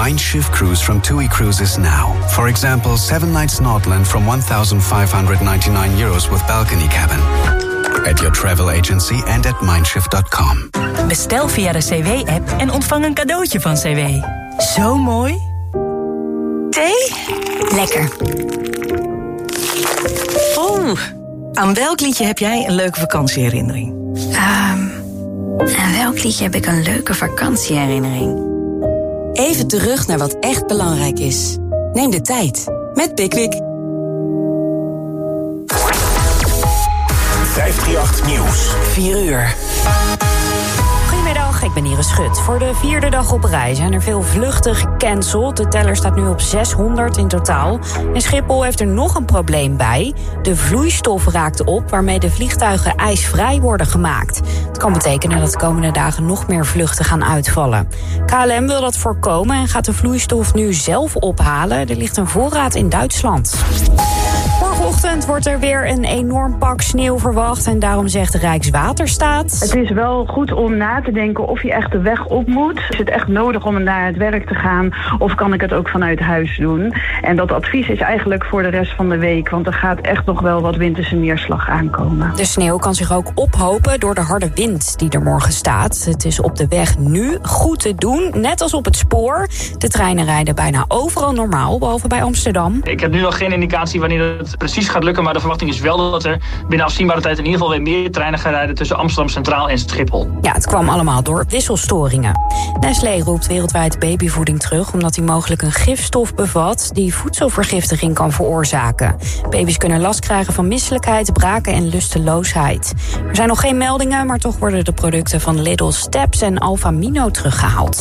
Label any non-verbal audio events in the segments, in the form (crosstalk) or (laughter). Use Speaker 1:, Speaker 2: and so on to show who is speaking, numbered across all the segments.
Speaker 1: Mindshift cruise from TUI Cruises now. For example, 7 nights Nordland from 1,599 euros with balcony cabin. At your travel agency and at mindshift.com.
Speaker 2: Bestel via de CW-app en ontvang een cadeautje van CW. Zo mooi. Thee? Lekker. Oeh, aan welk liedje heb jij een leuke vakantieherinnering?
Speaker 3: Um, aan welk liedje heb ik een leuke vakantieherinnering?
Speaker 2: Even terug naar wat echt belangrijk is. Neem de tijd met Pickwick.
Speaker 4: 538 Nieuws.
Speaker 2: 4 uur.
Speaker 5: Ik ben Iris Schut. Voor de vierde dag op rij zijn er veel vluchten gecanceld. De teller staat nu op 600 in totaal. En Schiphol heeft er nog een probleem bij. De vloeistof raakt op waarmee de vliegtuigen ijsvrij worden gemaakt. Het kan betekenen dat de komende dagen nog meer vluchten gaan uitvallen. KLM wil dat voorkomen en gaat de vloeistof nu zelf ophalen. Er ligt een voorraad in Duitsland. Morgenochtend wordt er weer een enorm pak sneeuw verwacht. En daarom zegt de Rijkswaterstaat...
Speaker 6: Het is wel goed om na te denken of je echt de weg op moet. Is het echt nodig om naar het werk te gaan? Of kan ik het ook vanuit huis doen? En dat advies is eigenlijk voor de rest van de week. Want er gaat echt nog wel wat winterse neerslag aankomen.
Speaker 5: De sneeuw kan zich ook ophopen door de harde wind die er morgen staat. Het is op de weg nu goed te doen, net als op het spoor. De treinen rijden bijna overal normaal, behalve bij Amsterdam.
Speaker 7: Ik heb nu nog geen indicatie wanneer het precies gaat lukken... maar de verwachting is wel dat er binnen afzienbare tijd... in ieder geval weer meer treinen gaan rijden tussen Amsterdam Centraal en Schiphol.
Speaker 5: Ja, het kwam allemaal door wisselstoringen. Nestlé roept wereldwijd babyvoeding terug... omdat die mogelijk een gifstof bevat... die voedselvergiftiging kan veroorzaken. Baby's kunnen last krijgen van misselijkheid, braken en lusteloosheid. Er zijn nog geen meldingen, maar toch worden de producten van Lidl Steps en Alphamino teruggehaald.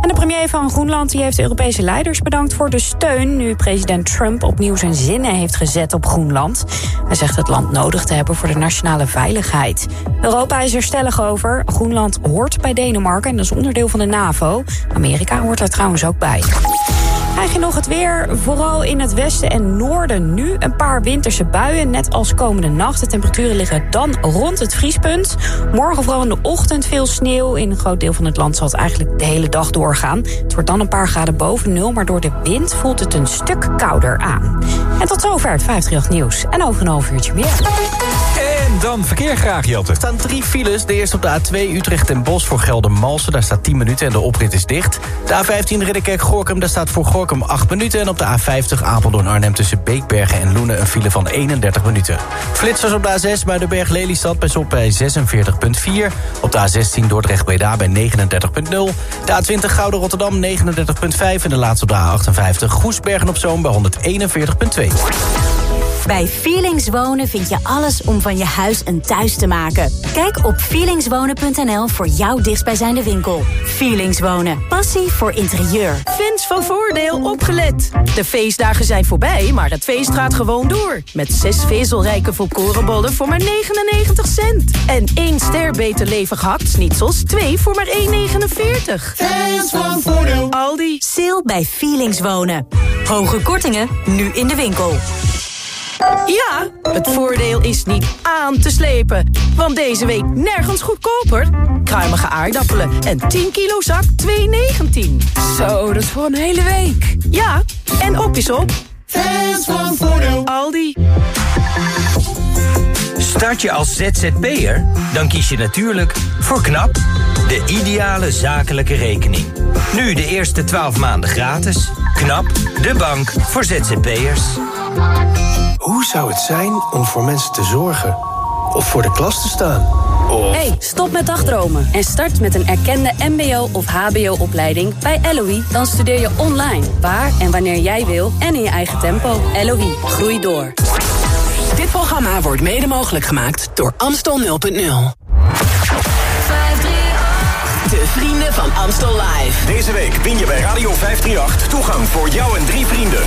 Speaker 5: En de premier van Groenland die heeft Europese leiders bedankt voor de steun... nu president Trump opnieuw zijn zinnen heeft gezet op Groenland. Hij zegt het land nodig te hebben voor de nationale veiligheid. Europa is er stellig over. Groenland hoort bij Denemarken en is onderdeel van de NAVO. Amerika hoort er trouwens ook bij. Krijg je nog het weer, vooral in het westen en noorden nu een paar winterse buien, net als komende nacht. De temperaturen liggen dan rond het vriespunt. Morgen vooral in de ochtend veel sneeuw. In een groot deel van het land zal het eigenlijk de hele dag doorgaan. Het wordt dan een paar graden boven nul, maar door de wind voelt het een stuk kouder aan. En tot zover het 538 nieuws. En over een half uurtje meer.
Speaker 8: Dan verkeer graag, Jelte.
Speaker 9: Er staan drie files. De eerste op de A2 Utrecht en Bos voor Geldermalsen. Daar staat 10 minuten en de oprit is dicht. De A15 Ridderkerk-Gorkum, daar staat voor Gorkum 8 minuten. En op de A50 Apeldoorn-Arnhem tussen Beekbergen en Loenen... een file van 31 minuten. Flitsers op de A6 bij de berg Lelystad bij op bij 46,4. Op de A16 Dordrecht-Breda bij 39,0. De A20 Gouden-Rotterdam 39,5. En de laatste op de A58 Goesbergen op Zoom bij 141,2.
Speaker 10: Bij Feelings Wonen vind je alles om van je huis een thuis te maken. Kijk op feelingswonen.nl voor jouw dichtstbijzijnde winkel. Feelings Wonen. Passie voor interieur.
Speaker 11: Fans van Voordeel opgelet. De feestdagen zijn voorbij, maar het feest gaat gewoon door. Met zes vezelrijke volkorenbollen voor maar 99 cent. En één ster beter levig hakt-snitsels, twee voor maar 1,49.
Speaker 10: Fans van Voordeel.
Speaker 11: Aldi.
Speaker 10: Sale bij Feelings Wonen. Hoge kortingen, nu in de winkel.
Speaker 11: Ja, het voordeel is niet aan te slepen. Want deze week nergens goedkoper. Kruimige aardappelen en 10 kilo zak 2,19.
Speaker 12: Zo, dat is voor een hele week.
Speaker 11: Ja, en op is op.
Speaker 10: Fans van Voordeel.
Speaker 11: Aldi.
Speaker 13: Start je als ZZP'er? Dan kies je natuurlijk voor KNAP, de ideale zakelijke rekening. Nu de eerste 12 maanden gratis. KNAP, de bank voor ZZP'ers.
Speaker 14: Hoe zou het zijn om voor mensen te zorgen? Of voor de klas te staan? Of...
Speaker 15: Hey, stop met dagdromen en start met een erkende mbo- of hbo-opleiding bij LOE. Dan studeer je online, waar en wanneer jij wil en in je eigen tempo. LOE, groei door.
Speaker 16: Dit programma wordt mede mogelijk gemaakt door Amstel 0.0. De vrienden van Amstel Live.
Speaker 4: Deze week win je bij Radio 538 toegang voor jou en drie vrienden.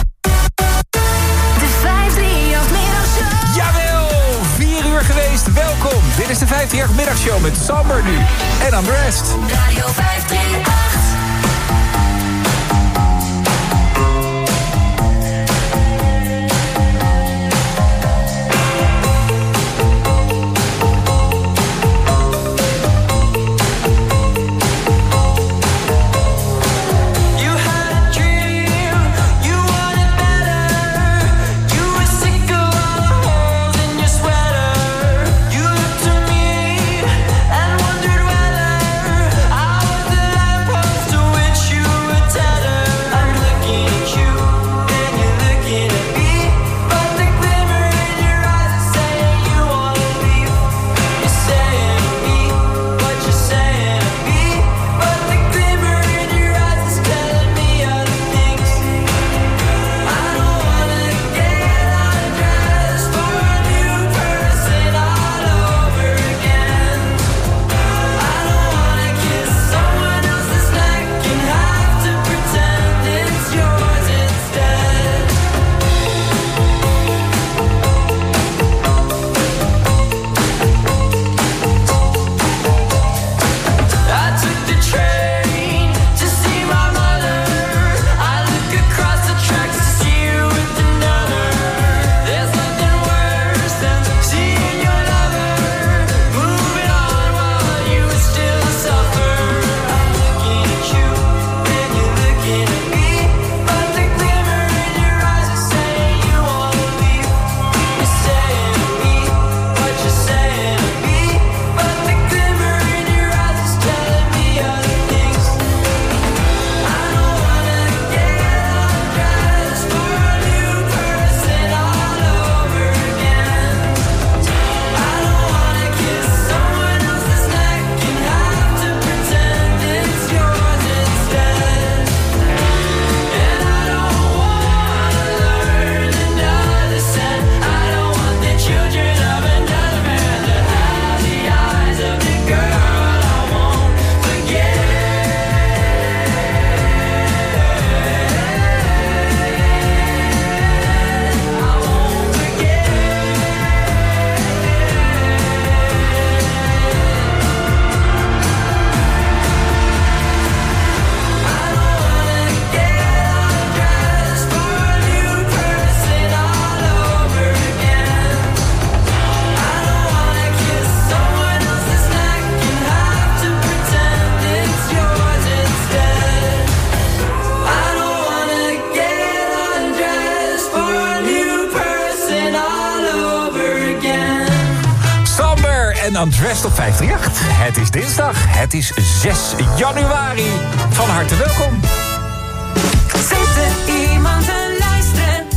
Speaker 8: Welkom. Dit is de 538 middagshow met Samber nu. En Undressed.
Speaker 16: Radio 538.
Speaker 8: Undressed op 538. Het is dinsdag, het is 6 januari. Van harte welkom.
Speaker 17: Zit er iemand te luisteren?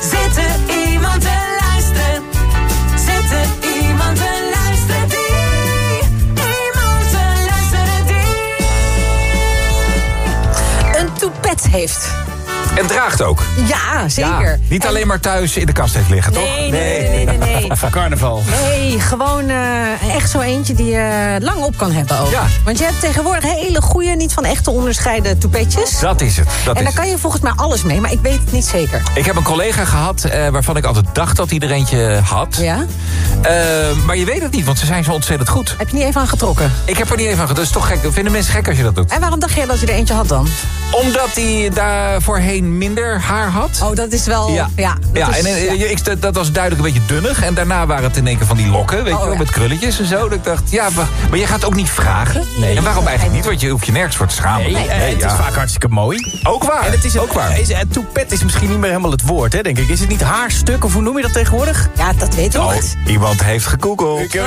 Speaker 17: Zit er iemand te luisteren? Zit er iemand te luisteren die? Iemand te luisteren die?
Speaker 18: Een toepet heeft.
Speaker 8: En draagt ook.
Speaker 18: Ja, zeker.
Speaker 8: Ja, niet alleen maar thuis in de kast heeft liggen, toch?
Speaker 18: Nee, nee, nee, nee, nee, nee.
Speaker 8: Van carnaval.
Speaker 18: Nee, gewoon eh, echt zo eentje die je lang op kan hebben ook.
Speaker 8: Ja.
Speaker 18: Want je hebt tegenwoordig hele goede, niet van echt te onderscheiden toepetjes.
Speaker 8: Dat is het. Dat
Speaker 18: en
Speaker 8: is
Speaker 18: daar kan je volgens mij alles mee, maar ik weet het niet zeker.
Speaker 8: Ik heb een collega gehad eh, waarvan ik altijd dacht dat hij er eentje had.
Speaker 18: Ja?
Speaker 8: Eh, maar je weet het niet, want ze zijn zo ontzettend goed.
Speaker 18: Heb je niet even aan getrokken?
Speaker 8: Ik heb er niet even aan getrokken. Dat is toch gek. Vinden mensen gek als je dat doet?
Speaker 18: En waarom dacht je dat je er eentje had dan?
Speaker 8: Omdat hij daar voorheen minder haar had.
Speaker 18: Oh, dat is wel... Ja, ja, dat,
Speaker 8: ja,
Speaker 18: is-
Speaker 8: en eh,
Speaker 18: ja.
Speaker 8: Ik, dat- was duidelijk een beetje dunnig. En daarna waren het in één keer van die lokken, weet
Speaker 18: Oh,
Speaker 8: je wel,
Speaker 18: ja.
Speaker 8: met krulletjes en zo. Dat ik dacht, ja, maar, maar je gaat ook niet vragen.
Speaker 9: Nee.
Speaker 8: En waarom eigenlijk niet? Want je hoeft je nergens voor te schamen.
Speaker 9: Nee, eh, het is vaak hartstikke mooi.
Speaker 8: Ook waar.
Speaker 9: En het is een,
Speaker 8: ook waar.
Speaker 9: Is, het toepet is misschien niet meer helemaal het woord, hè, denk ik. Is het niet haarstuk, of hoe noem je dat tegenwoordig?
Speaker 18: Ja, dat weet ik
Speaker 8: Oh,
Speaker 18: wel.
Speaker 8: iemand heeft gegoogeld.
Speaker 9: Ik, ja.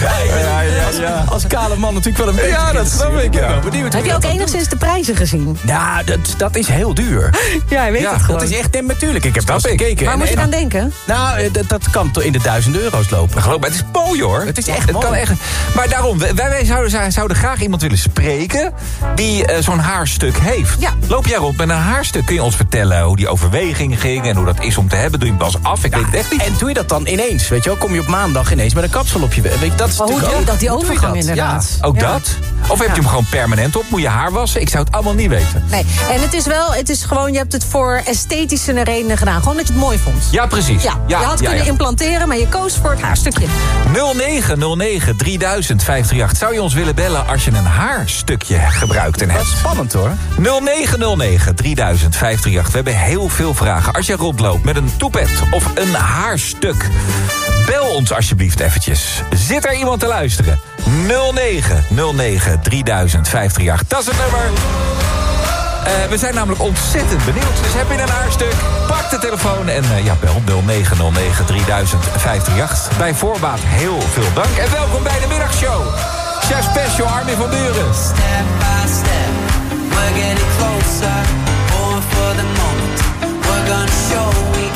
Speaker 9: Ja, ik ben als, als kale man natuurlijk wel een beetje...
Speaker 8: Ja, dat snap ik, ja.
Speaker 9: benieuwd
Speaker 18: Heb je ook enigszins de prijzen gezien?
Speaker 9: Ja, dat, dat is heel duur. (laughs)
Speaker 18: Ja, je weet
Speaker 8: Ja,
Speaker 18: het gewoon.
Speaker 9: Dat is echt, natuurlijk. Ik heb
Speaker 8: ik.
Speaker 9: gekeken.
Speaker 18: Waar moet je aan denken?
Speaker 9: Nou, eh, dat, dat kan toch in de duizenden euro's lopen.
Speaker 8: Geloof me, het is mooi hoor.
Speaker 9: Het is echt
Speaker 8: het
Speaker 9: mooi.
Speaker 8: Kan echt, maar daarom, wij, wij zouden, zouden graag iemand willen spreken die eh, zo'n haarstuk heeft.
Speaker 18: Ja.
Speaker 8: Loop jij rond met een haarstuk? Kun je ons vertellen hoe die overweging ging en hoe dat is om te hebben? Doe je hem pas af? Ik weet het echt niet.
Speaker 9: En doe je dat dan ineens? Weet je wel, kom je op maandag ineens met een kapsel op je... Weet je, dat is
Speaker 18: Maar hoe doe je
Speaker 9: ook-
Speaker 18: dat, die
Speaker 9: hoe doe je
Speaker 18: overgang
Speaker 9: dat?
Speaker 18: inderdaad?
Speaker 8: Ook
Speaker 18: Ja.
Speaker 8: dat? Of heb je hem gewoon permanent op? Moet je haar wassen? Ik zou het allemaal niet weten.
Speaker 18: Nee, en het is wel, het is gewoon, je hebt het voor esthetische redenen gedaan. Gewoon dat je het mooi vond.
Speaker 8: Ja, precies.
Speaker 18: Ja,
Speaker 8: ja
Speaker 18: je had
Speaker 8: ja,
Speaker 18: kunnen
Speaker 8: ja.
Speaker 18: implanteren, maar je koos voor het haarstukje.
Speaker 8: 0909 3000 538. Zou je ons willen bellen als je een haarstukje gebruikt en
Speaker 9: Dat
Speaker 8: hebt?
Speaker 9: is spannend hoor.
Speaker 8: 0909 3000 538. We hebben heel veel vragen. Als jij rondloopt met een toepet of een haarstuk... bel ons alsjeblieft eventjes. Zit er iemand te luisteren? 0909 3000 538. Dat is het nummer. Eh, we zijn namelijk ontzettend benieuwd. Dus heb je een haarstuk, pak de telefoon en eh, ja, bel 0909 3000 538. Bij voorbaat heel veel dank en welkom bij de middagshow. Chef Special Armin van Buren.
Speaker 17: Step by step, we're getting closer. Born for the moment. We're gonna show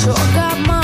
Speaker 17: sure got my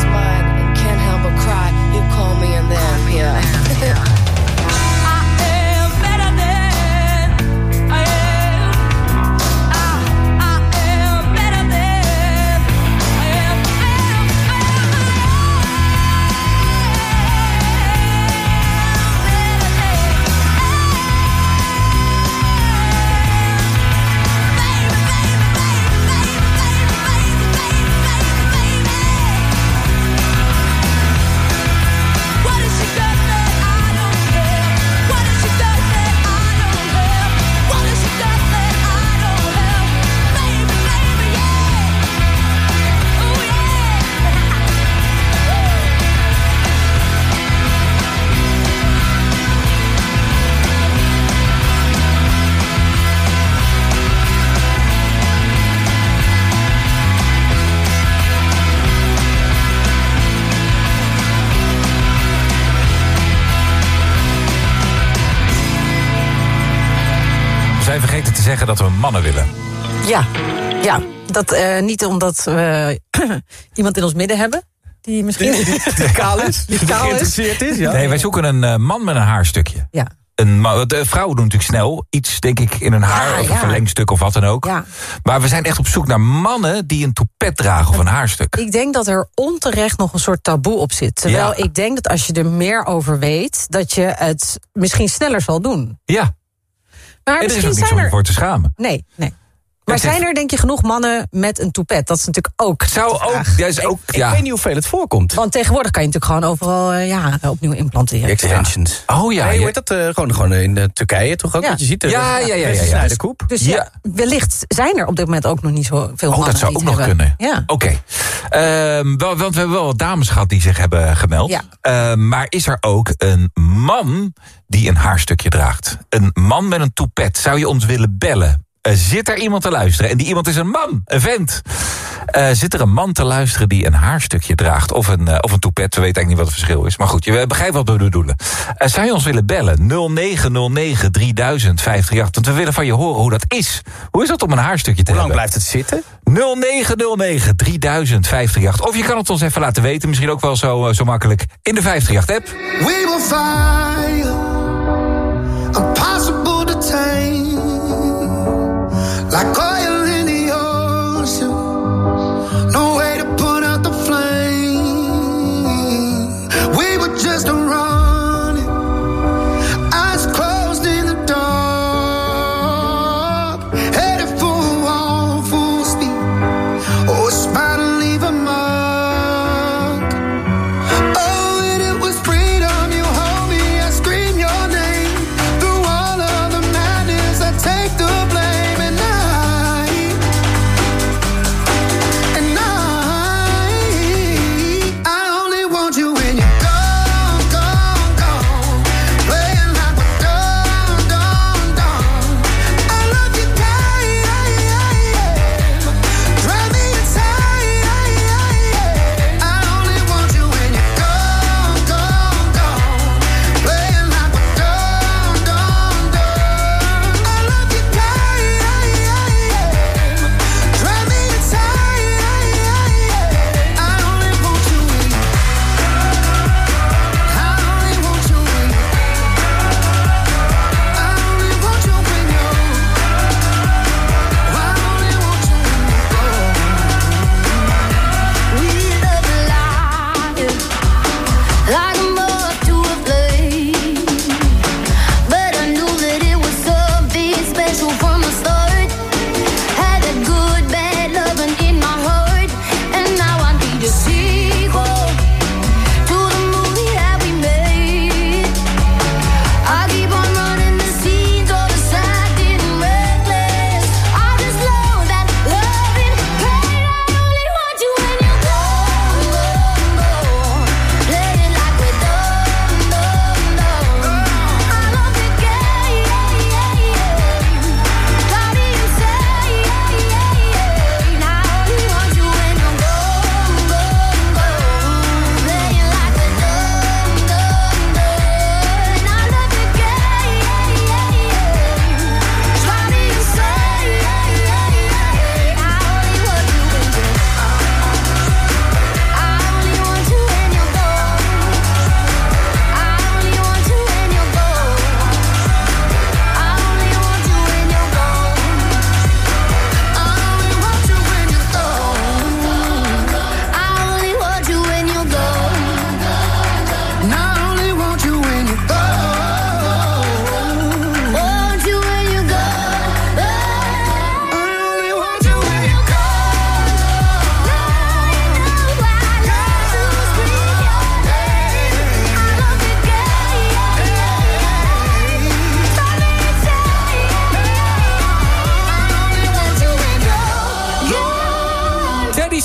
Speaker 18: loses and can't help but cry, he'll call me and then, yeah.
Speaker 8: Dat we mannen willen.
Speaker 17: Ja, ja. Dat, eh, niet omdat we (clears throat) iemand in ons midden hebben. Die misschien (laughs)
Speaker 9: kaal is.
Speaker 17: Die kaal.
Speaker 9: Geïnteresseerd is, ja.
Speaker 8: Nee, wij zoeken een eh, man met een haarstukje.
Speaker 17: Ja.
Speaker 8: Een de vrouwen doen natuurlijk snel iets, denk ik, in een haar
Speaker 17: Ja,
Speaker 8: of een
Speaker 17: ja.
Speaker 8: verlengstuk of wat dan ook.
Speaker 17: Ja.
Speaker 8: Maar we zijn echt op zoek naar mannen die een toepet dragen of een haarstuk.
Speaker 17: Ik denk dat er onterecht nog een soort taboe op zit. Terwijl
Speaker 8: Ja.
Speaker 17: ik denk dat als je er meer over weet... dat je het misschien sneller zal doen.
Speaker 8: Ja.
Speaker 17: Maar
Speaker 8: en er is ook niks
Speaker 17: zijn er...
Speaker 8: voor te schamen.
Speaker 17: Nee, nee. Maar zijn er denk je genoeg mannen met een toepet? Dat is natuurlijk ook
Speaker 8: Zou
Speaker 17: de
Speaker 8: ook, ja, is ook ja.
Speaker 9: Ik weet niet hoeveel het voorkomt.
Speaker 17: Want tegenwoordig kan je natuurlijk gewoon overal eh, ja, opnieuw implanteren.
Speaker 9: Extensions.
Speaker 8: Oh ja,
Speaker 9: Nee,
Speaker 8: je-
Speaker 9: heet dat? eh, gewoon, gewoon in eh, Turkije toch ook?
Speaker 17: Ja.
Speaker 9: Dat je ziet.
Speaker 8: Ja, ja, ja, ja, ja.
Speaker 9: snijdenkoep.
Speaker 17: Dus ja.
Speaker 8: Ja.
Speaker 17: wellicht zijn er op dit moment ook nog niet zoveel
Speaker 8: Oh,
Speaker 17: mannen
Speaker 8: dat zou ook nog
Speaker 17: hebben.
Speaker 8: kunnen.
Speaker 17: Ja.
Speaker 8: Oké. Ehm, wel, want we hebben wel wat dames gehad die zich hebben gemeld.
Speaker 17: Ja.
Speaker 8: Ehm, maar is er ook een man die een haarstukje draagt? Een man met een toepet. Zou je ons willen bellen? Eh, zit er iemand te luisteren? En die iemand is een man, een vent. Eh, zit er een man te luisteren die een haarstukje draagt? Of een, eh, of een toepet, we weten eigenlijk niet wat het verschil is. Maar goed, je begrijpt wat we bedoelen. Zou je ons willen bellen? 0909 3000 538. Want we willen van je horen hoe dat is. Hoe is dat om een haarstukje te
Speaker 9: Hoe lang
Speaker 8: hebben?
Speaker 9: blijft het zitten?
Speaker 8: 0909 3000 538. Of je kan het ons even laten weten. Misschien ook wel zo, zo makkelijk in de 538-app.
Speaker 19: We will fire, impossible to tame, like oil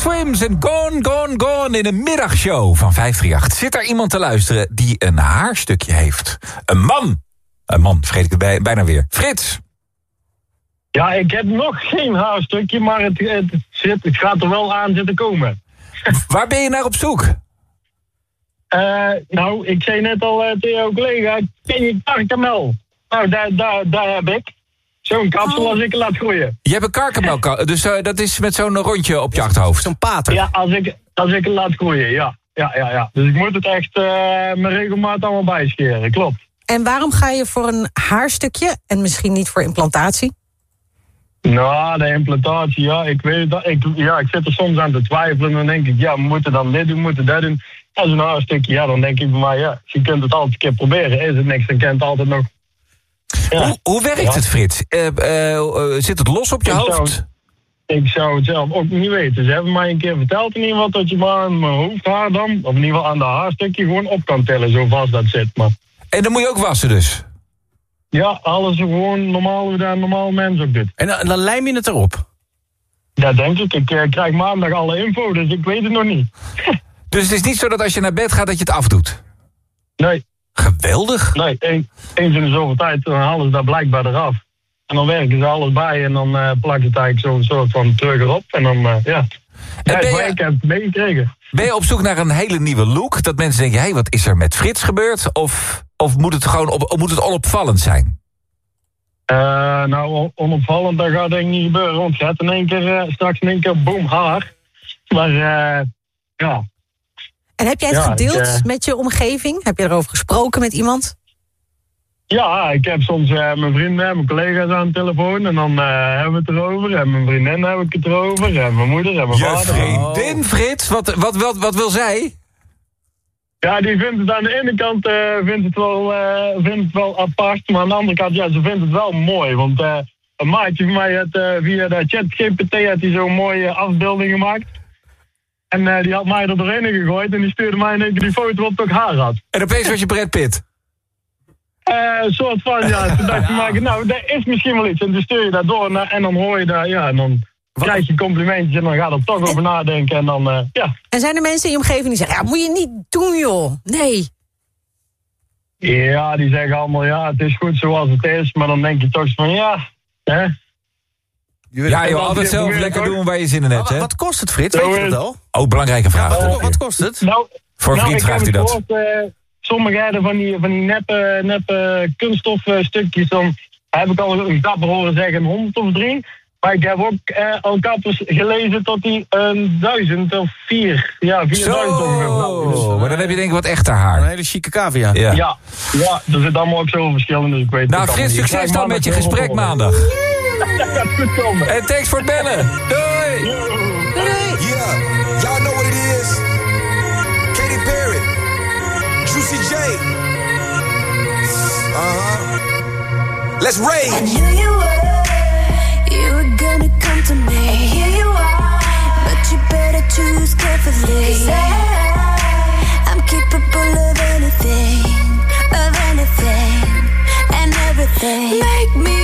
Speaker 8: Slims en Gone, Gone, Gone in een middagshow van 538. Zit er iemand te luisteren die een haarstukje heeft? Een man. Een man, vergeet ik het bij, bijna weer. Frits.
Speaker 20: Ja, ik heb nog geen haarstukje, maar het, het, zit, het gaat er wel aan zitten komen.
Speaker 8: Waar ben je naar op zoek?
Speaker 20: Eh, nou, ik zei net al eh, tegen jouw collega, ken je karkamel? Nou, daar, daar, daar heb ik. Zo'n kapsel als ik het laat groeien.
Speaker 8: Je hebt een karkamel, dus eh, dat is met zo'n rondje op je achterhoofd.
Speaker 9: Zo'n pater.
Speaker 20: Ja, als ik, als ik het laat groeien, ja. Ja, ja, ja. Dus ik moet het echt eh met regelmaat allemaal bijscheren, klopt.
Speaker 17: En waarom ga je voor een haarstukje en misschien niet voor implantatie?
Speaker 20: Nou, de implantatie, ja, ik weet dat. Ik, ja, ik zit er soms aan te twijfelen. En dan denk ik, ja, we moeten dan dit doen, we moeten dat doen. En zo'n haarstukje, ja, dan denk ik bij mij, ja, je kunt het altijd een keer proberen. Is het niks, dan kent het altijd nog. Ja.
Speaker 8: Hoe, hoe werkt
Speaker 20: Ja.
Speaker 8: het, Frits? Eh, eh, eh, zit het los op je
Speaker 20: Ik zou-
Speaker 8: hoofd?
Speaker 20: Ik zou het zelf ook niet weten. Ze hebben mij een keer verteld in ieder geval dat je maar aan mijn hoofdhaar dan, of in ieder geval aan de haarstukje, gewoon op kan tellen, zo vast dat zit. Maar
Speaker 8: En dan moet je ook wassen dus?
Speaker 20: ja, alles gewoon normaal hoe een normaal mens ook doet.
Speaker 9: En dan, dan lijm je het erop?
Speaker 20: Ja, denk ik. Ik eh, krijg maandag alle info, dus ik weet het nog niet. (laughs)
Speaker 8: Dus het is niet zo dat als je naar bed gaat dat je het afdoet?
Speaker 20: Nee.
Speaker 8: Geweldig.
Speaker 20: Nee, een- eens in de zoveel tijd dan halen ze dat blijkbaar eraf. En dan werken ze alles bij en dan plakken ze het eigenlijk zo'n soort van terug erop. En dan, eh, ja. Ja,
Speaker 8: ben je-
Speaker 20: ik heb het meegekregen.
Speaker 8: Ben je op zoek naar een hele nieuwe look? Dat mensen denken, hé, hey, wat is er met Frits gebeurd? Of, of moet het gewoon op, moet het onopvallend zijn?
Speaker 20: Eh, nou, on- onopvallend, dat gaat denk ik niet gebeuren. Want je hebt in één keer, straks in één keer, boom, haar. Maar ja,
Speaker 17: En heb jij het
Speaker 20: Ja,
Speaker 17: gedeeld
Speaker 20: ik, eh,
Speaker 17: met je omgeving? Heb je erover gesproken met iemand?
Speaker 20: Ja, ik heb soms eh, mijn vrienden en mijn collega's aan de telefoon en dan eh, hebben we het erover. En mijn vriendin heb ik het erover. En mijn moeder en mijn
Speaker 8: Je
Speaker 20: vader.
Speaker 8: vriendin, Frits? Wat, wat, wat, wat wil zij?
Speaker 20: Ja, die vindt het aan de ene kant eh, vindt het wel, eh, vindt het wel apart. Maar aan de andere kant, ja, ze vindt het wel mooi. Want eh, een maatje van mij had eh, via de chat GPT had hij zo'n mooie afbeelding gemaakt. En eh, die had mij er doorheen gegooid en die stuurde mij in één keer die foto wat ik ook haar had.
Speaker 8: En opeens was je Brad Pitt.
Speaker 20: Eh, een soort van, ja. (laughs) Toen dacht ik, nou, dat is misschien wel iets. En dan stuur je dat door naar- en dan hoor je dat, ja, en dan krijg je complimentjes en dan ga je er toch over nadenken. En dan, eh, ja.
Speaker 17: En zijn er mensen in je omgeving die zeggen... ja, moet je niet doen, joh. Nee.
Speaker 20: Ja, die zeggen allemaal, ja, het is goed zoals het is. Maar dan denk je toch van, ja, hè.
Speaker 8: Ja, joh, altijd zelf lekker doen waar je zin in hebt, hè?
Speaker 9: Wat kost het, Frits? Weet je dat al?
Speaker 8: Oh, belangrijke vraag.
Speaker 9: Wat, wat kost het?
Speaker 20: Nou,
Speaker 8: Voor een
Speaker 20: nou,
Speaker 8: vriend vraagt u dat.
Speaker 20: gehoord, eh, sommige hebben van die, van die neppe, neppe kunststofstukjes, dan heb ik al een kapper horen zeggen een honderd of drie. Maar ik heb ook eh, al kappers gelezen tot die een duizend of vier. Ja, vierduizend ongeveer. Nou, dus,
Speaker 8: Oh, maar dan heb je denk ik wat echter haar. Een
Speaker 9: hele chique cavia.
Speaker 8: Ja.
Speaker 20: ja. ja, er zit allemaal ook zoveel verschillen, dus ik weet
Speaker 8: Nou,
Speaker 20: het
Speaker 8: Frits, succes dan met je gesprek maandag.
Speaker 20: Dat gaat goed komen.
Speaker 8: En thanks voor het bellen. Doei!
Speaker 21: Yeah, y'all know what it is. Katy Perry, Juicy J. Uh. Let's rage.
Speaker 22: To me. And here you are, but you better choose carefully. 'Cause I, I'm capable of anything, of anything, and everything. Make me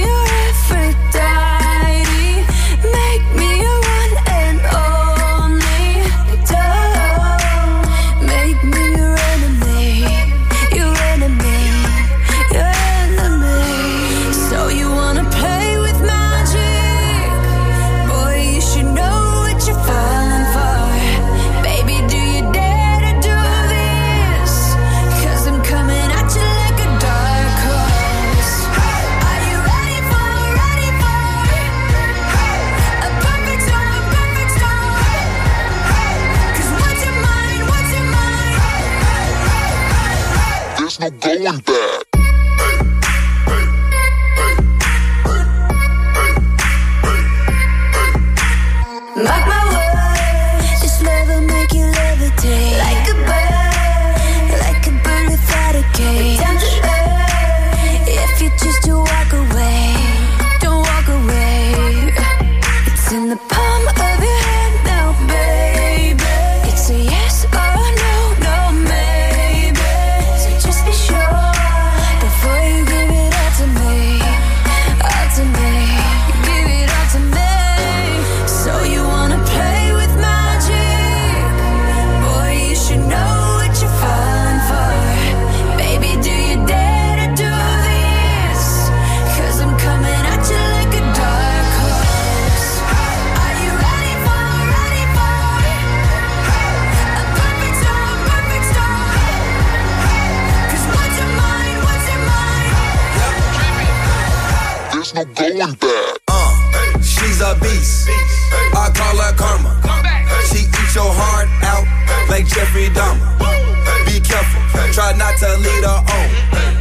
Speaker 21: careful, try not to lead her on.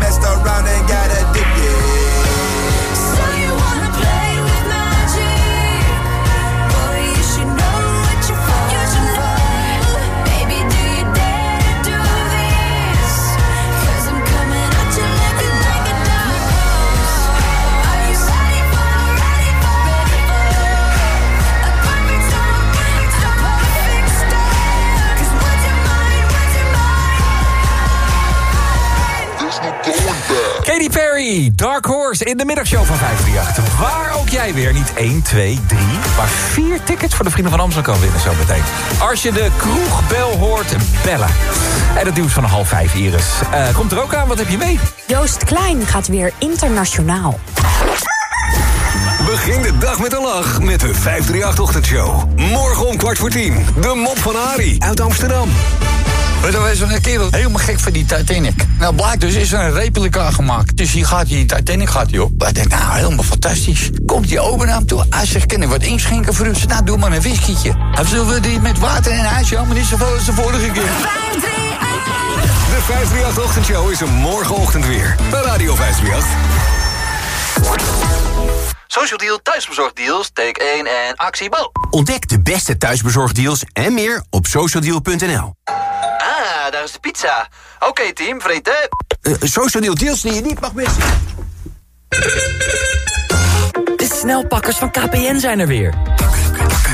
Speaker 21: messed around and got addicted.
Speaker 8: Katy Perry, Dark Horse in de middagshow van 538. Waar ook jij weer niet 1, 2, 3, maar 4 tickets voor de Vrienden van Amsterdam kan winnen zo meteen. Als je de kroegbel hoort, bellen. En het nieuws van half 5, Iris. Eh, komt er ook aan, wat heb je mee?
Speaker 5: Joost Klein gaat weer internationaal.
Speaker 23: Begin de dag met een lach met de 538-ochtendshow. Morgen om kwart voor tien. De mop van Ari uit Amsterdam.
Speaker 24: Maar dan was een kerel helemaal gek van die Titanic. Nou, blijkt dus is er een replica gemaakt. Dus hier gaat die Titanic gaat hij op. Hij denkt, nou, helemaal fantastisch. Komt die ober naar hem toe. Hij zegt, kan ik wat inschenken voor u? Nou, doe maar een whiskietje. Hij zullen we die met water en ijs? Ja, maar niet zoveel als de vorige keer.
Speaker 23: De 538-ochtendshow is er morgenochtend weer. Bij Radio 538.
Speaker 25: Social Deal thuisbezorgdeals, take 1 en actie Bo.
Speaker 26: Ontdek de beste thuisbezorgdeals en meer op socialdeal.nl.
Speaker 25: Daar is de pizza. Oké team, vreten.
Speaker 26: Uh, socialdeal deals die je niet mag missen.
Speaker 27: De snelpakkers van KPN zijn er weer.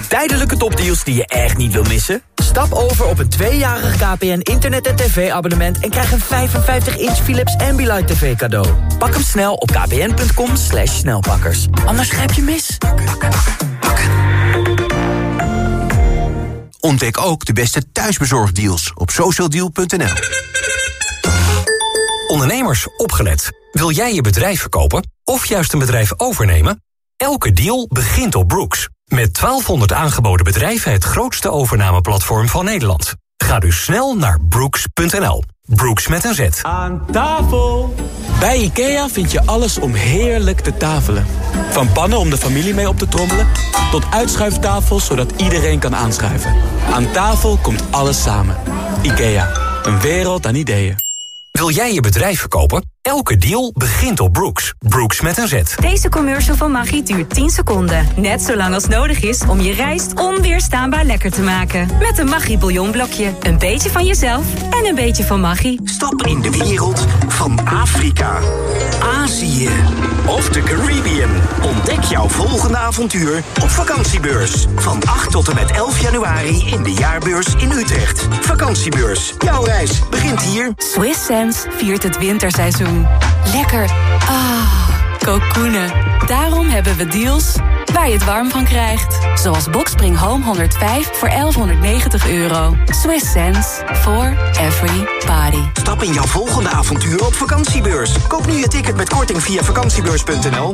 Speaker 27: Tijdelijke topdeals die je echt niet wil missen? Stap over op een tweejarig KPN internet- en tv-abonnement... en krijg een 55-inch Philips Ambilight TV cadeau. Pak hem snel op kpn.com slash snelpakkers. Anders grijp je mis.
Speaker 26: Ontdek ook de beste thuisbezorgdeals op socialdeal.nl.
Speaker 28: Ondernemers, opgelet. Wil jij je bedrijf verkopen of juist een bedrijf overnemen? Elke deal begint op Brooks. Met 1200 aangeboden bedrijven het grootste overnameplatform van Nederland. Ga dus snel naar brooks.nl. Brooks met een Z.
Speaker 29: Aan tafel! Bij IKEA vind je alles om heerlijk te tafelen. Van pannen om de familie mee op te trommelen... tot uitschuiftafels zodat iedereen kan aanschuiven. Aan tafel komt alles samen. IKEA, een wereld aan ideeën.
Speaker 28: Wil jij je bedrijf verkopen? Elke deal begint op Brooks. Brooks met een Z.
Speaker 15: Deze commercial van Maggi duurt 10 seconden. Net zo lang als nodig is om je rijst onweerstaanbaar lekker te maken. Met een Maggi bouillonblokje. Een beetje van jezelf en een beetje van Maggi.
Speaker 4: Stap in de wereld van Afrika, Azië of de Caribbean. Ontdek jouw volgende avontuur op vakantiebeurs. Van 8 tot en met 11 januari in de jaarbeurs in Utrecht. Vakantiebeurs. Jouw reis begint hier.
Speaker 15: Swiss Sense viert het winterseizoen. Lekker. Ah, kokoenen. Daarom hebben we deals waar je het warm van krijgt. Zoals Boxspring Home 105 voor 1190 euro. Swiss sense for every party.
Speaker 4: Stap in jouw volgende avontuur op vakantiebeurs. Koop nu je ticket met korting via vakantiebeurs.nl.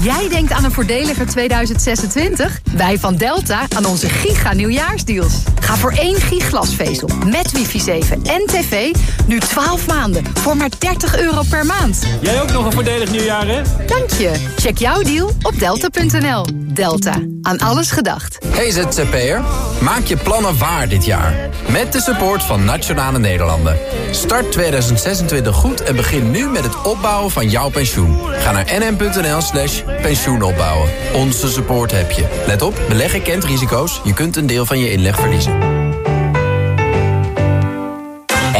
Speaker 30: Jij denkt aan een voordeliger 2026? Wij van Delta aan onze giga nieuwjaarsdeals. Ga voor één giglasvezel met wifi 7 en tv nu 12 maanden voor maar 30 euro per maand.
Speaker 29: Jij ook nog een voordelig nieuwjaar, hè?
Speaker 30: Dank je. Check jouw deal op delta.nl. Delta. Aan alles gedacht.
Speaker 31: Hey ZZP'er, maak je plannen waar dit jaar. Met de support van Nationale Nederlanden. Start 2026 goed en begin nu met het opbouwen van jouw pensioen. Ga naar nm.nl slash pensioenopbouwen. Onze support heb je. Let op, beleggen kent risico's. Je kunt een deel van je inleg verliezen.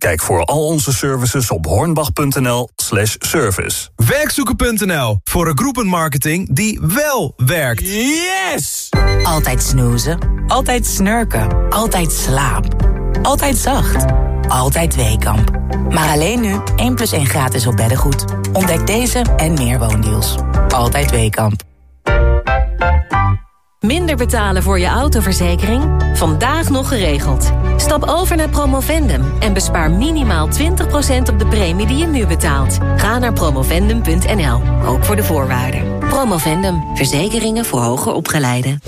Speaker 32: Kijk voor al onze services op hornbach.nl slash service.
Speaker 33: Werkzoeken.nl, voor een groepenmarketing die wel werkt.
Speaker 32: Yes!
Speaker 30: Altijd snoezen, altijd snurken, altijd slaap, altijd zacht, altijd Weekamp. Maar alleen nu 1 plus 1 gratis op beddengoed. Ontdek deze en meer woondeals. Altijd Weekamp.
Speaker 10: Minder betalen voor je autoverzekering? Vandaag nog geregeld. Stap over naar Promovendum en bespaar minimaal 20% op de premie die je nu betaalt. Ga naar promovendum.nl, ook voor de voorwaarden. Promovendum, verzekeringen voor hoger opgeleiden.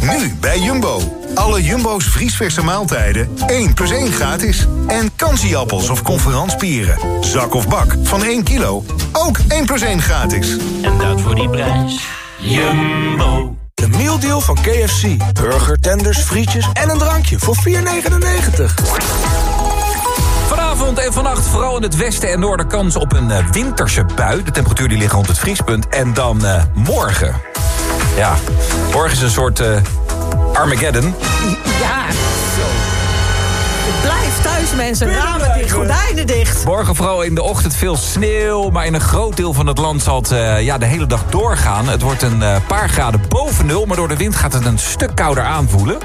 Speaker 34: Nu bij Jumbo. Alle Jumbo's vriesverse maaltijden 1 plus 1 gratis. En kansieappels of conferanspieren. Zak of bak van 1 kilo. Ook 1 plus 1 gratis.
Speaker 35: En dat voor die prijs. Jumbo.
Speaker 33: De mealdeal van KFC. Burger, tenders, frietjes en een drankje voor 4,99.
Speaker 8: Vanavond en vannacht vooral in het westen en noorden kans op een eh, winterse bui. De temperatuur die ligt rond het vriespunt. En dan eh, morgen. Ja, morgen is een soort eh, Armageddon.
Speaker 17: Ja, thuis, mensen. Ramen dicht, gordijnen dicht.
Speaker 8: Morgen vooral in de ochtend veel sneeuw. Maar in een groot deel van het land zal het eh, ja, de hele dag doorgaan. Het wordt een eh, paar graden boven nul. Maar door de wind gaat het een stuk kouder aanvoelen.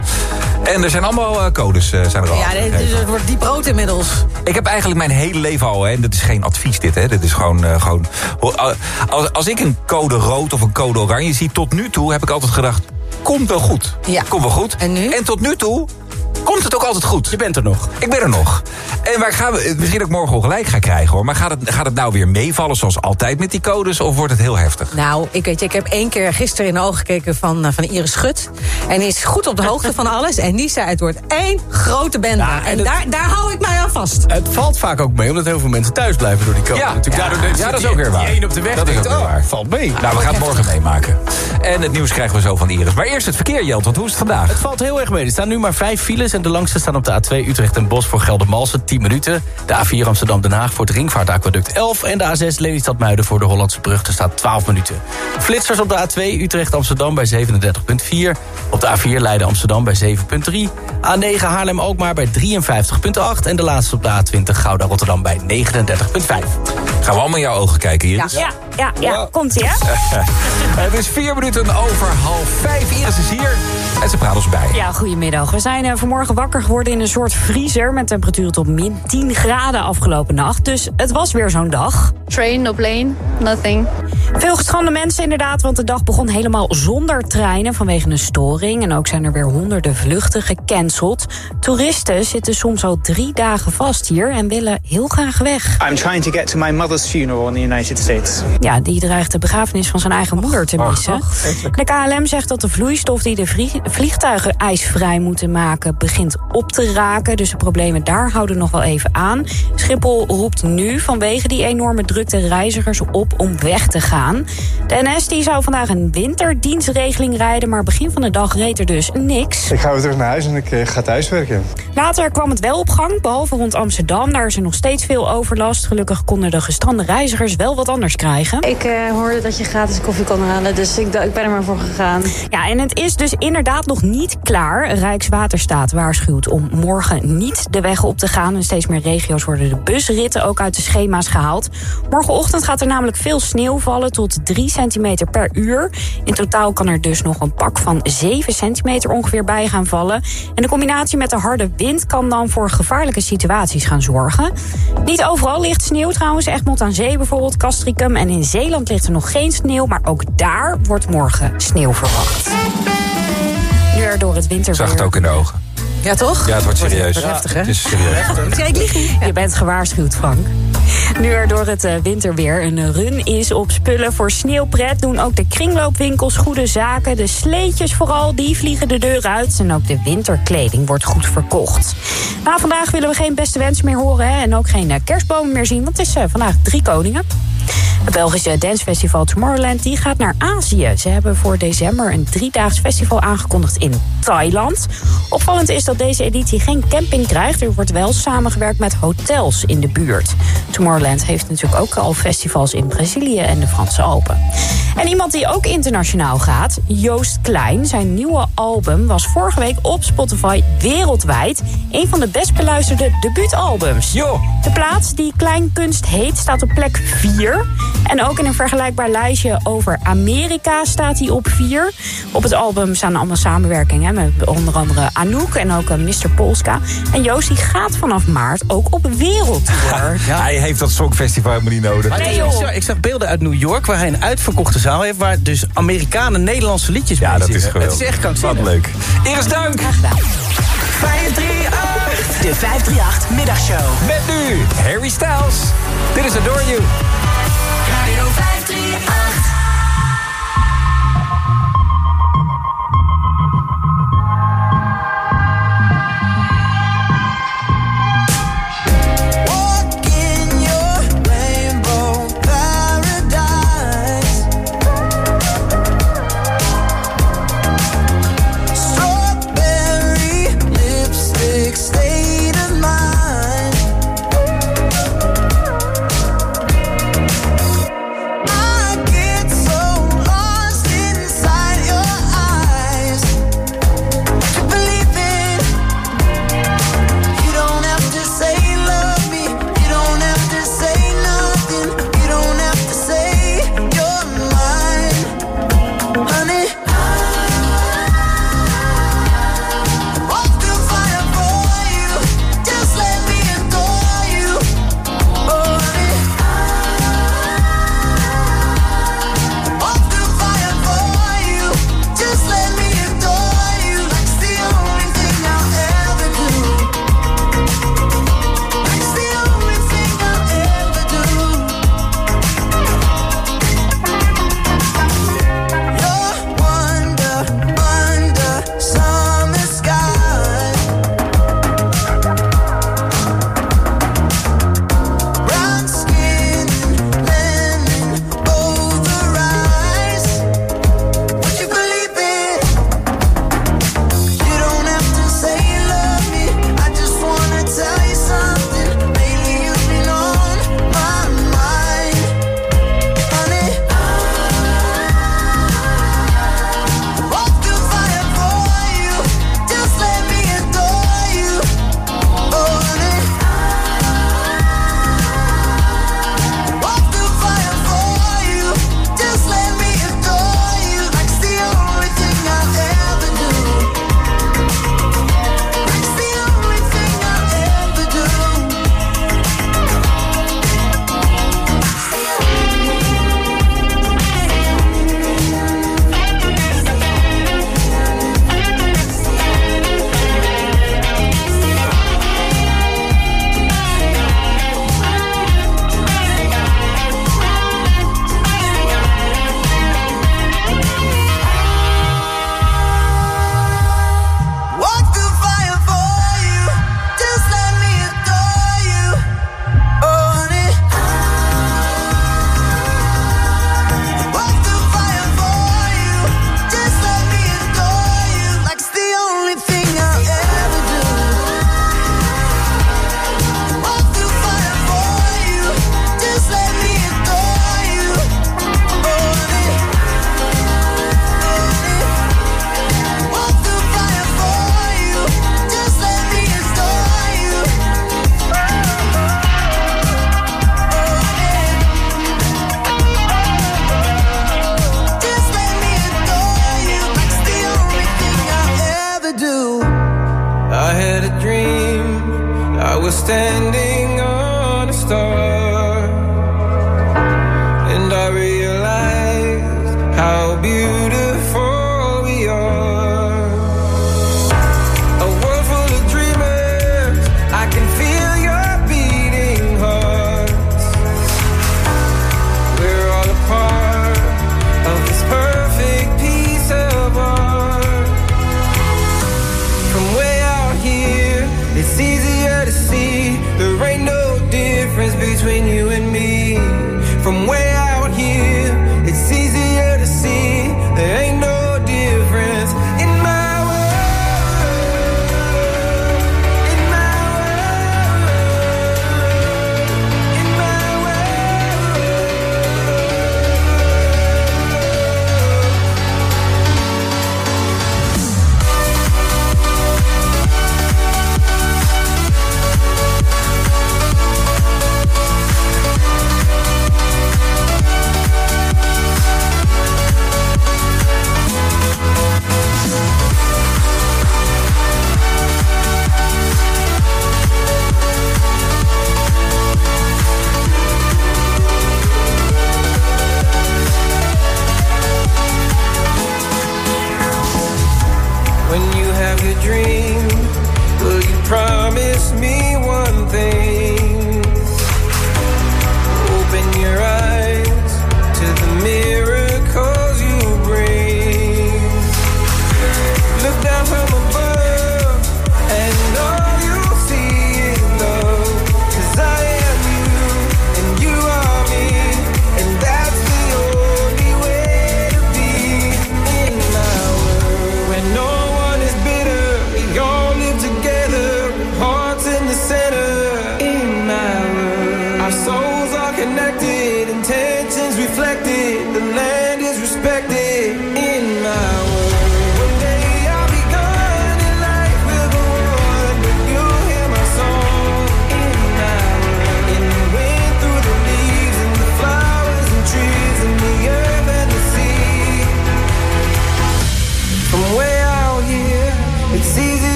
Speaker 8: En er zijn allemaal eh, codes zijn er al
Speaker 17: Ja, dit- dus het wordt diep rood inmiddels.
Speaker 8: Ik heb eigenlijk mijn hele leven al, hè, en dat is geen advies dit, hè. Dit is gewoon, gewoon als, als ik een code rood of een code oranje zie, tot nu toe heb ik altijd gedacht, komt wel goed.
Speaker 17: Ja.
Speaker 8: Komt wel goed.
Speaker 17: En nu?
Speaker 8: En tot nu toe komt het ook altijd goed.
Speaker 9: Je bent er nog.
Speaker 8: Ik ben er nog. En waar gaan we, misschien dat ik morgen al gelijk ga krijgen hoor, maar gaat het, gaat het nou weer meevallen zoals altijd met die codes, of wordt het heel heftig?
Speaker 17: Nou, ik weet je, ik heb één keer gisteren in de ogen gekeken van, eh, van Iris Schut. En die is goed op de hoogte van alles. En die zei, het wordt één grote bende.
Speaker 9: Ja, en
Speaker 17: en
Speaker 9: het-
Speaker 17: daar, daar hou ik mij aan vast.
Speaker 9: Het valt vaak ook mee, omdat heel veel mensen thuis blijven door die code.
Speaker 8: Ja,
Speaker 9: Natuurlijk,
Speaker 8: ja,
Speaker 9: daardoor
Speaker 8: ja, dat is ook weer waar.
Speaker 9: Die één op de weg
Speaker 8: Dat is ook
Speaker 9: oh,
Speaker 8: waar.
Speaker 9: valt mee.
Speaker 8: Nou, we gaan het morgen meemaken. En het nieuws krijgen we zo van Iris. Maar eerst het verkeer, Jelt, want hoe is het vandaag?
Speaker 9: Het valt heel erg mee. Er staan nu maar vijf files en de langste staan op de A2 Utrecht en Bos voor Geldermalsen 10 minuten. De A4 Amsterdam Den Haag voor het Ringvaartaquaduct 11 en de A6 Lelystad Muiden voor de Hollandse brug. Er staat 12 minuten. Flitsers op de A2 Utrecht Amsterdam bij 37.4. Op de A4 Leiden Amsterdam bij 7.3. A9 Haarlem Alkmaar bij 53.8 en de laatste op de A20 Gouda Rotterdam bij 39.5.
Speaker 8: Gaan we allemaal in jouw ogen kijken, Iris?
Speaker 5: Ja, ja, ja. Komt-ie, hè? (laughs)
Speaker 8: Het is vier minuten over half vijf. Iris is hier en ze praat ons bij.
Speaker 5: Ja, goedemiddag. We zijn eh, vanmorgen wakker geworden in een soort vriezer... met temperaturen tot min 10 graden afgelopen nacht. Dus het was weer zo'n dag.
Speaker 36: Train, no plane, nothing.
Speaker 5: Veel gestrande mensen inderdaad, want de dag begon helemaal zonder treinen... vanwege een storing. En ook zijn er weer honderden vluchten gecanceld. Toeristen zitten soms al drie dagen vast hier... en willen heel graag weg.
Speaker 37: I'm trying to get to my mother's funeral in the United States.
Speaker 5: Ja, die dreigt de begrafenis van zijn eigen moeder te missen. De KLM zegt dat de vloeistof die de vlie- vliegtuigen ijsvrij moeten maken... begint op te raken, dus de problemen daar houden nog wel even aan. Schiphol roept nu vanwege die enorme drukte reizigers op om weg te gaan. De NS die zou vandaag een winterdienstregeling rijden... maar begin van de dag reed er dus niks.
Speaker 38: Ik ga weer terug naar huis en ik eh, ga thuiswerken.
Speaker 5: Later kwam het wel op gang, behalve rond Amsterdam. Daar is er nog steeds veel overlast. Gelukkig konden de gestrande reizigers wel wat anders krijgen.
Speaker 36: Ik eh, hoorde dat je gratis koffie kon halen, dus ik, ik ben er maar voor gegaan.
Speaker 5: Ja, en het is dus inderdaad nog niet klaar. Rijkswaterstaat waarschuwt om morgen niet de weg op te gaan. In steeds meer regio's worden de busritten ook uit de schema's gehaald. Morgenochtend gaat er namelijk veel sneeuw vallen tot 3 centimeter per uur. In totaal kan er dus nog een pak van 7 centimeter ongeveer bij gaan vallen. En de combinatie met de harde wind kan dan voor gevaarlijke situaties gaan zorgen. Niet overal ligt sneeuw trouwens. Egmond aan Zee bijvoorbeeld, Castricum. En in Zeeland ligt er nog geen sneeuw, maar ook daar wordt morgen sneeuw verwacht. Nu er door het winterweer...
Speaker 8: Zag het ook in de ogen.
Speaker 17: Ja, toch?
Speaker 8: Ja, het wordt serieus.
Speaker 17: Wordt heftig, hè?
Speaker 8: Het is serieus.
Speaker 17: Ja, ik lieg niet.
Speaker 5: Je bent gewaarschuwd, Frank. Nu er door het eh, winterweer een run is op spullen voor sneeuwpret... doen ook de kringloopwinkels goede zaken. De sleetjes vooral, die vliegen de deur uit. En ook de winterkleding wordt goed verkocht. Nou, vandaag willen we geen beste wensen meer horen... Hè, en ook geen eh, kerstbomen meer zien, want het is eh, vandaag drie koningen. Het Belgische dancefestival Tomorrowland die gaat naar Azië. Ze hebben voor december een driedaags festival aangekondigd in Thailand. Opvallend is dat deze editie geen camping krijgt. Er wordt wel samengewerkt met hotels in de buurt. Tomorrowland heeft natuurlijk ook al festivals in Brazilië en de Franse Alpen. En iemand die ook internationaal gaat, Joost Klein. Zijn nieuwe album was vorige week op Spotify wereldwijd... een van de best beluisterde debuutalbums. De plaats die Kleinkunst heet staat op plek 4. En ook in een vergelijkbaar lijstje over Amerika staat hij op 4. Op het album staan allemaal samenwerkingen met onder andere Anouk en ook eh, Mr. Polska. En Joost die gaat vanaf maart ook op wereldtour. (laughs)
Speaker 8: Hij heeft dat Songfestival helemaal niet nodig.
Speaker 9: Ik, zag, ik zag beelden uit New York waar hij een uitverkochte zaal heeft... waar dus Amerikanen Nederlandse liedjes
Speaker 8: Ja,
Speaker 9: mee
Speaker 8: dat is geweldig.
Speaker 9: Het is echt.
Speaker 8: Wat leuk. Iris Dank.
Speaker 39: 538. De 538 Middagshow.
Speaker 8: Met nu Harry Styles. Dit is Adore You.
Speaker 39: Radio 538.
Speaker 40: were
Speaker 41: standing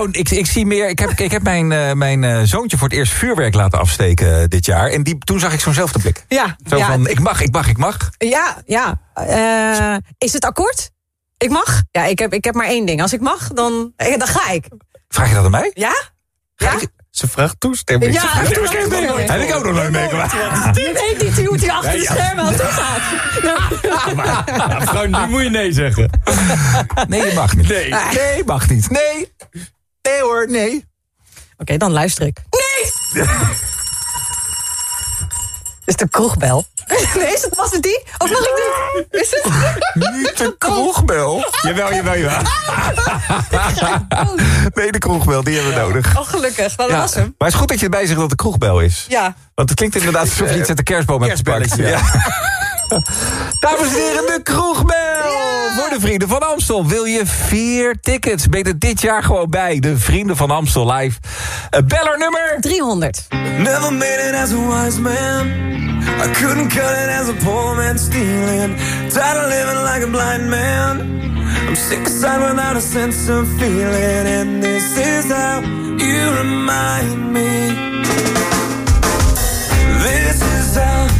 Speaker 8: Nou, ik, ik zie meer. Ik heb, ik heb mijn, eh, mijn eh, zoontje voor het eerst vuurwerk laten afsteken eh, dit jaar. En die, toen zag ik zo'nzelfde blik.
Speaker 41: Ja,
Speaker 8: Zo
Speaker 41: ja,
Speaker 8: van, ik mag, ik mag, ik mag.
Speaker 41: ja, ja. Eh, is het akkoord? Ik mag? Ja, ik heb, ik heb maar één ding. Als ik mag, dan, dan ga ik.
Speaker 8: Vraag je dat aan mij?
Speaker 41: Ja? Ja?
Speaker 8: Ze vraagt toestemming.
Speaker 41: Ja,
Speaker 8: vraagt
Speaker 41: toestemming.
Speaker 8: Heb ik ook nog nooit meegemaakt.
Speaker 41: Je weet niet hoe die achter de schermen aan toe gaat. (laughs)
Speaker 8: Vrouw, nu moet je nee zeggen. Nee, je mag niet. Nee, nee mag niet. Nee. Nee hoor, nee.
Speaker 41: Oké, dan luister ik. Nee! (laughs) Is de kroegbel? (laughs) Nee, is het, was het die? Of mag ik niet? Is het? (laughs)
Speaker 8: Niet de kroegbel. Jawel, jawel, jawel. Nee, de kroegbel, die hebben we nodig.
Speaker 41: Oh, gelukkig. Dat
Speaker 8: Ja.
Speaker 41: was hem.
Speaker 8: Maar het is goed dat je erbij zegt dat de kroegbel is.
Speaker 41: Ja.
Speaker 8: Want het klinkt inderdaad alsof je iets uit de kerstboom hebt gepakt.
Speaker 9: Ja. (laughs)
Speaker 8: Dames en heren, de kroegbel voor de Vrienden van Amstel. Wil je vier tickets? Ben je er dit jaar gewoon bij? De Vrienden van Amstel live. Uh, beller nummer
Speaker 41: 300.
Speaker 40: Never made it as a wise man. I couldn't cut it as a poor man stealing. Tired of living like a blind man. I'm sick aside without a sense of feeling. And this is how you remind me. This is how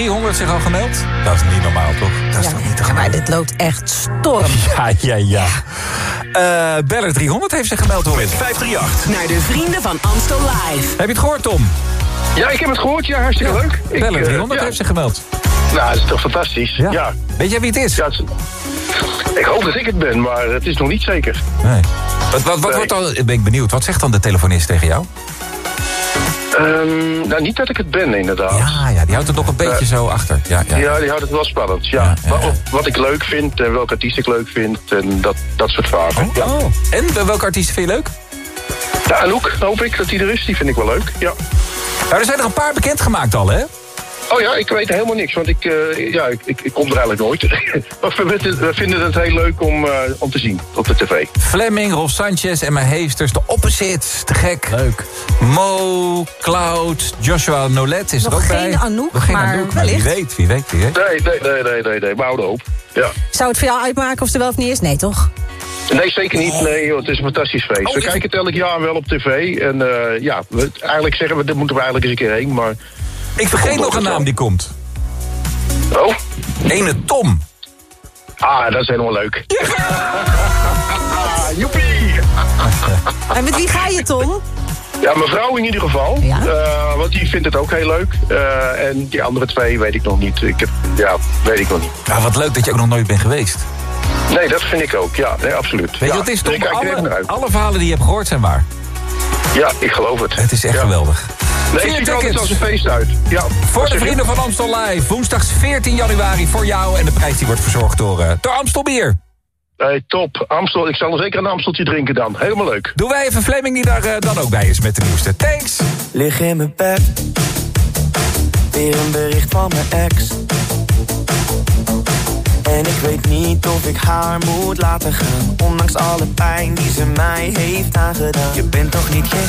Speaker 8: 300 zich al gemeld? Dat is niet normaal, toch? Dat is toch niet te
Speaker 17: Ja, maar dit loopt echt storm. (laughs)
Speaker 8: Ja, ja, ja. Eh, Beller 300 heeft zich gemeld, hoor. Met 538.
Speaker 42: Naar de vrienden van Amstel Live.
Speaker 8: Heb je het gehoord, Tom?
Speaker 43: Ja, ik heb het gehoord. Ja, hartstikke leuk. Ik,
Speaker 8: Beller
Speaker 43: eh,
Speaker 8: 300
Speaker 43: ja.
Speaker 8: heeft zich gemeld.
Speaker 43: Nou, dat is toch fantastisch. Ja.
Speaker 8: Weet jij wie het is?
Speaker 43: Ja, het is- ik hoop dat ik het ben, maar het is nog niet zeker.
Speaker 8: Nee. Wat, wat, wat
Speaker 43: Nee.
Speaker 8: wordt dan, ben ik benieuwd, wat zegt dan de telefonist tegen jou?
Speaker 43: Ehm, nou, niet dat ik het ben, inderdaad.
Speaker 8: Ja, ja, die houdt het nog een beetje
Speaker 43: Eh,
Speaker 8: zo achter. Ja, ja.
Speaker 43: Ja, die houdt het wel spannend. Ja. Wat ik leuk vind en welke artiest ik leuk vind en dat, dat soort vragen. ja.
Speaker 8: Oh. En eh, welke artiest vind je leuk?
Speaker 43: Ja, Anouk, hoop ik dat die er is. Die vind ik wel leuk. Ja.
Speaker 8: Nou, er zijn er een paar bekendgemaakt al, hè?
Speaker 43: Oh ja, ik weet helemaal niks, want ik, eh, ja, ik, ik, ik kom er eigenlijk nooit. (laughs) maar we, vinden- we vinden het heel leuk om, eh, om te zien op de tv.
Speaker 8: Fleming, Rolf Sanchez, Emma Heesters, de Opposites, te gek. Leuk. Mo, Cloud, Joshua Nolet is
Speaker 17: Nog
Speaker 8: er ook
Speaker 17: geen
Speaker 8: bij.
Speaker 17: Anouk,
Speaker 8: Nog geen
Speaker 17: maar
Speaker 8: Anouk, maar wie
Speaker 17: wellicht.
Speaker 8: weet, wie weet, wie weet.
Speaker 43: Nee, nee, nee, nee, nee, nee. Maar hoop. Ja.
Speaker 17: Zou het voor jou uitmaken of ze wel of niet is? Nee, toch?
Speaker 43: Nee, zeker niet. Nee, joh, het is een fantastisch feest.
Speaker 17: Oh,
Speaker 43: we kijken het elk jaar wel op tv. En eh, ja, we, eigenlijk zeggen we, daar moeten we eigenlijk eens een keer heen. Maar
Speaker 8: Ik vergeet nog een naam die komt.
Speaker 43: Oh?
Speaker 8: Ene Tom.
Speaker 43: Ah, dat is helemaal leuk. Joepie! (laughs)
Speaker 17: En met wie ga je, Tom?
Speaker 43: Ja, mijn vrouw in ieder geval. Eh, want die vindt het ook heel leuk. Eh, en die andere twee weet ik nog niet. Ik heb, ja, weet ik nog niet.
Speaker 8: Ja, wat leuk dat je ook nog nooit bent geweest.
Speaker 43: Nee, dat vind ik ook. Ja, nee, absoluut.
Speaker 8: Weet je
Speaker 43: ja,
Speaker 8: wat het is, Tom?
Speaker 43: ik kijk even naar
Speaker 8: Alle,
Speaker 43: uit.
Speaker 8: alle verhalen die je hebt gehoord zijn waar.
Speaker 43: Ja, ik geloof het.
Speaker 8: Het is echt geweldig.
Speaker 43: Nee,
Speaker 8: Vier
Speaker 43: het ziet er altijd
Speaker 8: tickets.
Speaker 43: als een feest uit. Ja.
Speaker 8: Voor de vrienden van Amstel Live. Woensdag 14 januari voor jou. En de prijs die wordt verzorgd door, eh, door Amstel Bier.
Speaker 43: Hey, top. Amstel, ik zal er zeker een Amsteltje drinken dan. Helemaal leuk.
Speaker 8: Doen wij even Fleming die daar eh, dan ook bij is met de nieuwste. Thanks.
Speaker 44: Lig in mijn bed, weer een bericht van mijn ex. En ik weet niet of ik haar moet laten gaan, ondanks alle pijn die ze mij heeft aangedaan. Je bent toch niet gek?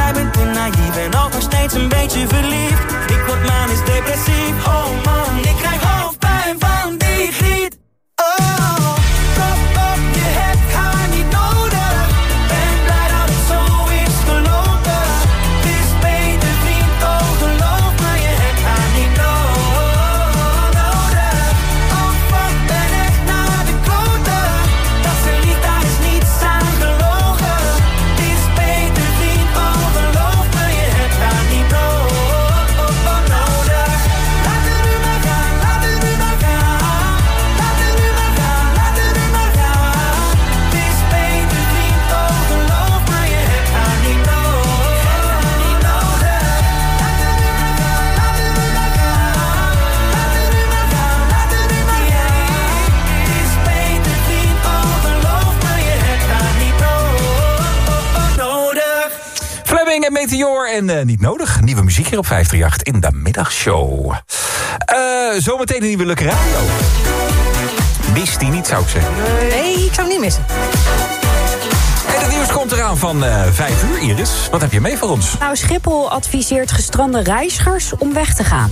Speaker 44: Naïef en ook nog steeds een beetje verliefd. Ik word manisch depressief, oh man Ik krijg hoofdpijn van die griet
Speaker 8: En eh, niet nodig. Nieuwe muziek hier op 538 in de middagshow. Eh zometeen een nieuwe Lukke Radio. Mis die niet, zou ik zeggen.
Speaker 17: Nee, ik zou hem niet missen.
Speaker 8: En het nieuws komt eraan van eh 5 uur, Iris. Wat heb je mee voor ons?
Speaker 5: Nou, Schiphol adviseert gestrande reizigers om weg te gaan.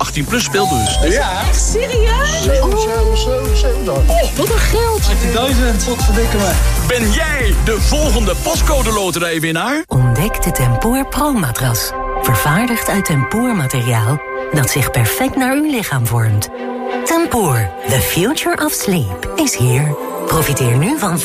Speaker 32: 18 plus speelbus.
Speaker 45: Ja.
Speaker 18: Echt serieus?
Speaker 45: Oh,
Speaker 18: wat een geld.
Speaker 32: 18.000. Wat verdikken me. Ben jij de volgende pascode loterijwinnaar?
Speaker 10: Ontdek de Tempoor Pro-matras. Vervaardigd uit tempoormateriaal dat zich perfect naar uw lichaam vormt. Tempoor, the future of sleep, is here. Profiteer nu van 15%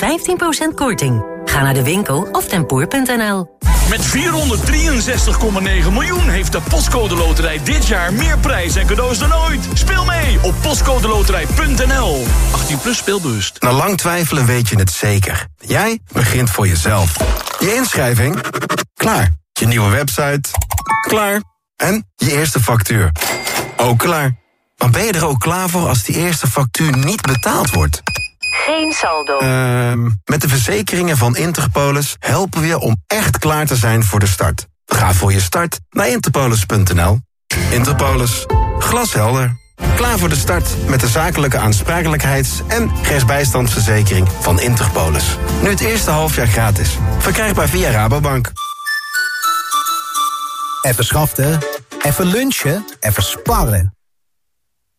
Speaker 10: korting. Ga naar de winkel of tempoor.nl.
Speaker 32: Met 463,9 miljoen heeft de Postcode Loterij dit jaar meer prijs en cadeaus dan ooit. Speel mee op postcodeloterij.nl. 18 plus speelbewust.
Speaker 21: Na lang twijfelen weet je het zeker. Jij begint voor jezelf. Je inschrijving? Klaar. Je nieuwe website? Klaar. En je eerste factuur? Ook klaar. Maar ben je er ook klaar voor als die eerste factuur niet betaald wordt?
Speaker 10: Geen saldo.
Speaker 21: Ehm, met de verzekeringen van Interpolis helpen we je om echt klaar te zijn voor de start. Ga voor je start naar interpolis.nl. Interpolis. Glashelder. Klaar voor de start met de zakelijke aansprakelijkheids- en rechtsbijstandsverzekering van Interpolis. Nu het eerste halfjaar gratis. Verkrijgbaar via Rabobank.
Speaker 46: Even schaften, even lunchen, even sparren.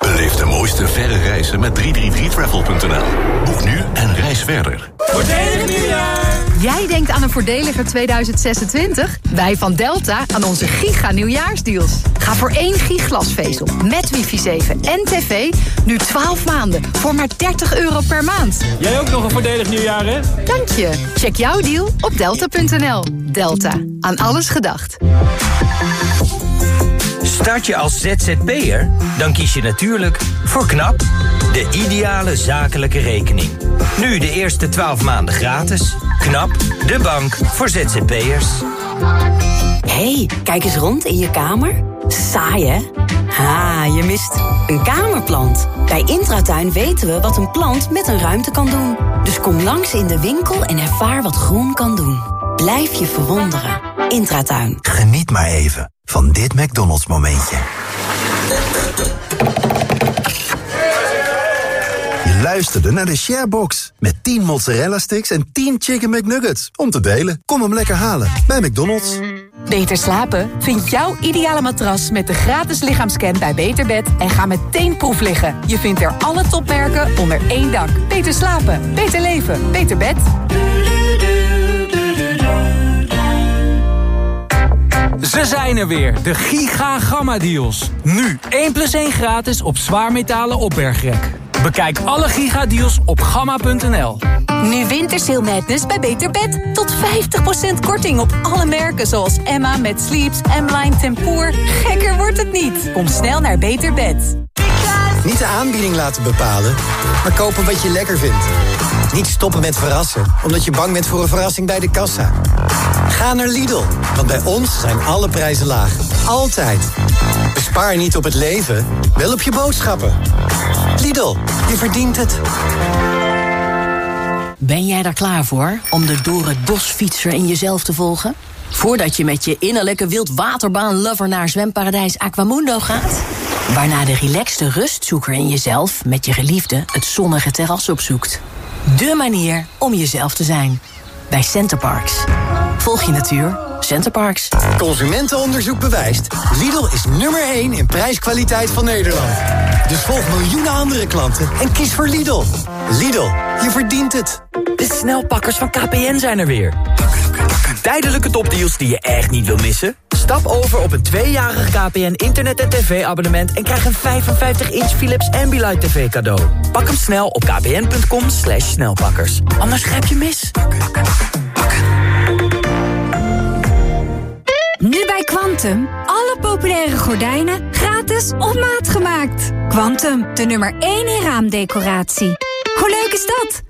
Speaker 43: Beleef de mooiste verre reizen met 333travel.nl. Boek nu en reis verder.
Speaker 30: Voordelig nieuwjaar! Jij denkt aan een voordeliger 2026? Wij van Delta aan onze giga nieuwjaarsdeals. Ga voor één giglasvezel met wifi 7 en tv nu 12 maanden voor maar 30 euro per maand.
Speaker 7: Jij ook nog een voordelig nieuwjaar, hè?
Speaker 30: Dank je. Check jouw deal op delta.nl. Delta. Aan alles gedacht.
Speaker 13: Start je als ZZP'er? Dan kies je natuurlijk voor KNAP, de ideale zakelijke rekening. Nu de eerste 12 maanden gratis. KNAP, de bank voor ZZP'ers.
Speaker 15: hey, kijk eens rond in je kamer. Saai, hè? Ha, je mist een kamerplant. Bij Intratuin weten we wat een plant met een ruimte kan doen. Dus kom langs in de winkel en ervaar wat groen kan doen. Blijf je verwonderen. Intratuin.
Speaker 21: Geniet maar even van dit McDonald's momentje. Je luisterde naar de Sharebox. Met 10 mozzarella sticks en 10 chicken McNuggets. Om te delen. Kom hem lekker halen bij McDonald's.
Speaker 47: Beter slapen? Vind jouw ideale matras met de gratis lichaamscan bij Beterbed en ga meteen proef liggen. Je vindt er alle topmerken onder één dak. Beter slapen, beter leven, beter bed.
Speaker 30: Ze zijn er weer, de Giga Gamma Deals. Nu 1 plus 1 gratis op zwaarmetalen opbergrek. Bekijk alle Giga Deals op gamma.nl.
Speaker 47: Nu Wintersail Madness bij Beter Bed. Tot 50% korting op alle merken zoals Emma met Sleeps, M-Line Tempoor. Gekker wordt het niet. Kom snel naar Beter Bed.
Speaker 19: Niet de aanbieding laten bepalen, maar kopen wat je lekker vindt. Niet stoppen met verrassen, omdat je bang bent voor een verrassing bij de kassa. Ga naar Lidl, want bij ons zijn alle prijzen laag. Altijd. Bespaar niet op het leven, wel op je boodschappen. Lidl, je verdient het.
Speaker 10: Ben jij daar klaar voor om de door bosfietser in jezelf te volgen? Voordat je met je innerlijke wildwaterbaan-lover naar zwemparadijs Aquamundo gaat? Waarna de relaxte rustzoeker in jezelf met je geliefde het zonnige terras opzoekt. De manier om jezelf te zijn. Bij Centerparks. Volg je natuur. Centerparks.
Speaker 19: Consumentenonderzoek bewijst. Lidl is nummer 1 in prijskwaliteit van Nederland. Dus volg miljoenen andere klanten en kies voor Lidl. Lidl, je verdient het.
Speaker 13: De snelpakkers van KPN zijn er weer. Tijdelijke topdeals die je echt niet wil missen? Stap over op een tweejarig KPN internet- en tv-abonnement... en krijg een 55-inch Philips Ambilight TV cadeau. Pak hem snel op kpn.com slash snelpakkers. Anders grijp je mis.
Speaker 48: Nu bij Quantum. Alle populaire gordijnen gratis op maat gemaakt. Quantum, de nummer 1 in raamdecoratie. Hoe leuk is dat?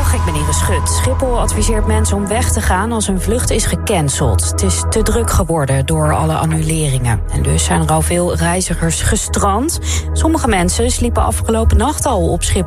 Speaker 5: Goedemiddag, ik ben Iris Schut. Schiphol adviseert mensen om weg te gaan als hun vlucht is gecanceld. Het is te druk geworden door alle annuleringen. En dus zijn er al veel reizigers gestrand. Sommige mensen sliepen afgelopen nacht al op Schiphol.